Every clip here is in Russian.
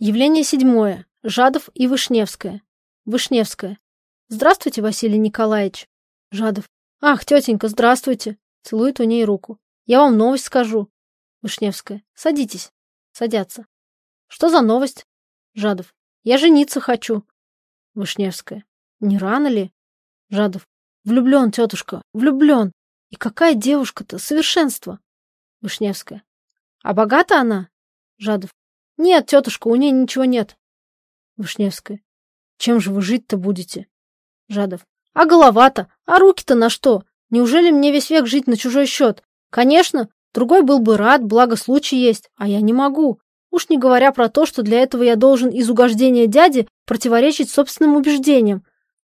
Явление седьмое. Жадов и Вышневская. Вышневская. Здравствуйте, Василий Николаевич. Жадов. Ах, тетенька, здравствуйте. Целует у ней руку. Я вам новость скажу. Вышневская. Садитесь. Садятся. Что за новость? Жадов. Я жениться хочу. Вышневская. Не рано ли? Жадов. Влюблен, тетушка, влюблен. И какая девушка-то, совершенство. Вышневская. А богата она? Жадов. Нет, тетушка, у нее ничего нет. Вышневская. Чем же вы жить-то будете? Жадов. А голова-то? А руки-то на что? Неужели мне весь век жить на чужой счет? Конечно, другой был бы рад, благо случай есть, а я не могу. Уж не говоря про то, что для этого я должен из угождения дяди противоречить собственным убеждениям.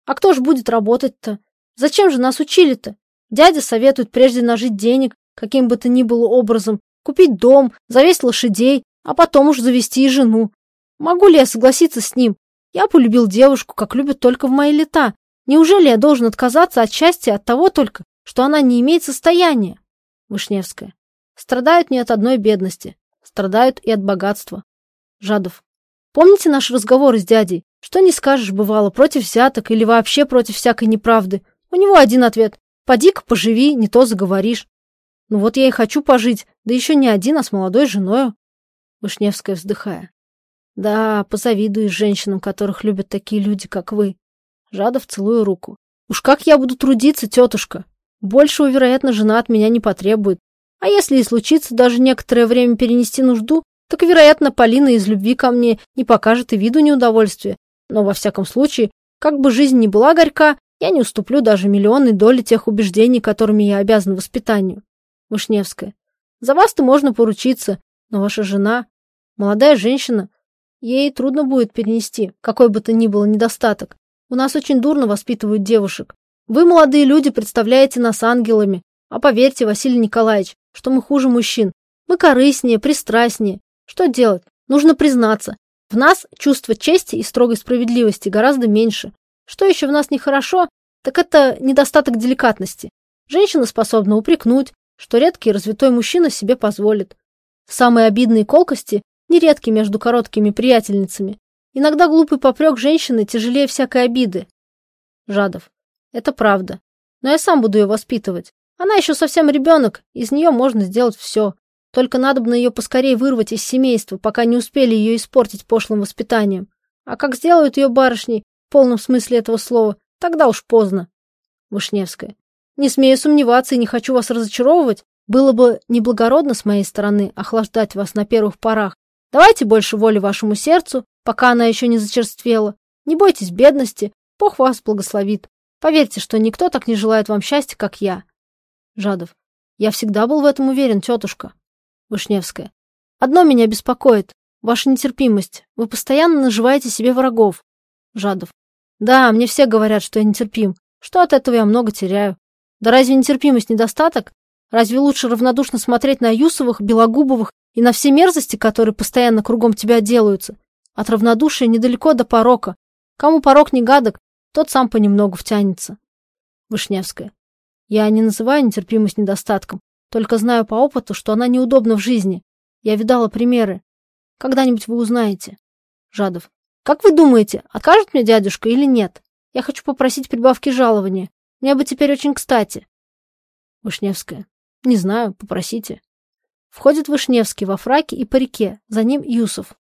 А кто ж будет работать-то? Зачем же нас учили-то? Дядя советует прежде нажить денег, каким бы то ни было образом, купить дом, завесть лошадей, а потом уж завести и жену. Могу ли я согласиться с ним? Я полюбил девушку, как любят только в мои лета. Неужели я должен отказаться от счастья от того только, что она не имеет состояния? Вышневская. Страдают не от одной бедности, страдают и от богатства. Жадов. Помните наш разговор с дядей? Что не скажешь, бывало, против взяток или вообще против всякой неправды? У него один ответ. Поди-ка поживи, не то заговоришь. Ну вот я и хочу пожить, да еще не один, а с молодой женою. Вышневская, вздыхая. Да, позавидуешь женщинам, которых любят такие люди, как вы. Жадов целую руку. Уж как я буду трудиться, тетушка. Большего, вероятно, жена от меня не потребует. А если и случится даже некоторое время перенести нужду, так, вероятно, Полина из любви ко мне не покажет и виду неудовольствия. Но, во всяком случае, как бы жизнь ни была горька, я не уступлю даже миллионной доли тех убеждений, которыми я обязан воспитанию. Вышневская. За вас-то можно поручиться, но ваша жена, молодая женщина, ей трудно будет перенести какой бы то ни было недостаток. У нас очень дурно воспитывают девушек. Вы, молодые люди, представляете нас ангелами. А поверьте, Василий Николаевич, что мы хуже мужчин. Мы корыстнее, пристрастнее. Что делать? Нужно признаться. В нас чувство чести и строгой справедливости гораздо меньше. Что еще в нас нехорошо, так это недостаток деликатности. Женщина способна упрекнуть, что редкий развитой мужчина себе позволит. Самые обидные колкости нередки между короткими приятельницами. Иногда глупый попрек женщины тяжелее всякой обиды. Жадов. Это правда. Но я сам буду ее воспитывать. Она еще совсем ребенок, из нее можно сделать все. Только надо бы на ее поскорее вырвать из семейства, пока не успели ее испортить пошлым воспитанием. А как сделают ее барышней, в полном смысле этого слова, тогда уж поздно. Вышневская. Не смею сомневаться и не хочу вас разочаровывать, было бы неблагородно с моей стороны охлаждать вас на первых порах. Давайте больше воли вашему сердцу, пока она еще не зачерствела. Не бойтесь бедности, Бог вас благословит. Поверьте, что никто так не желает вам счастья, как я. Жадов. Я всегда был в этом уверен, тетушка. Вышневская. Одно меня беспокоит. Ваша нетерпимость. Вы постоянно наживаете себе врагов. Жадов. Да, мне все говорят, что я нетерпим. Что от этого я много теряю. Да разве нетерпимость недостаток? Разве лучше равнодушно смотреть на Юсовых, Белогубовых и на все мерзости, которые постоянно кругом тебя делаются? От равнодушия недалеко до порока. Кому порок не гадок, тот сам понемногу втянется. Вышневская. Я не называю нетерпимость недостатком, только знаю по опыту, что она неудобна в жизни. Я видала примеры. Когда-нибудь вы узнаете. Жадов. Как вы думаете, откажет мне дядюшка или нет? Я хочу попросить прибавки жалования. Мне бы теперь очень кстати. Вышневская. Не знаю, попросите. Входит Вышневский во фраке и парике, за ним Юсов.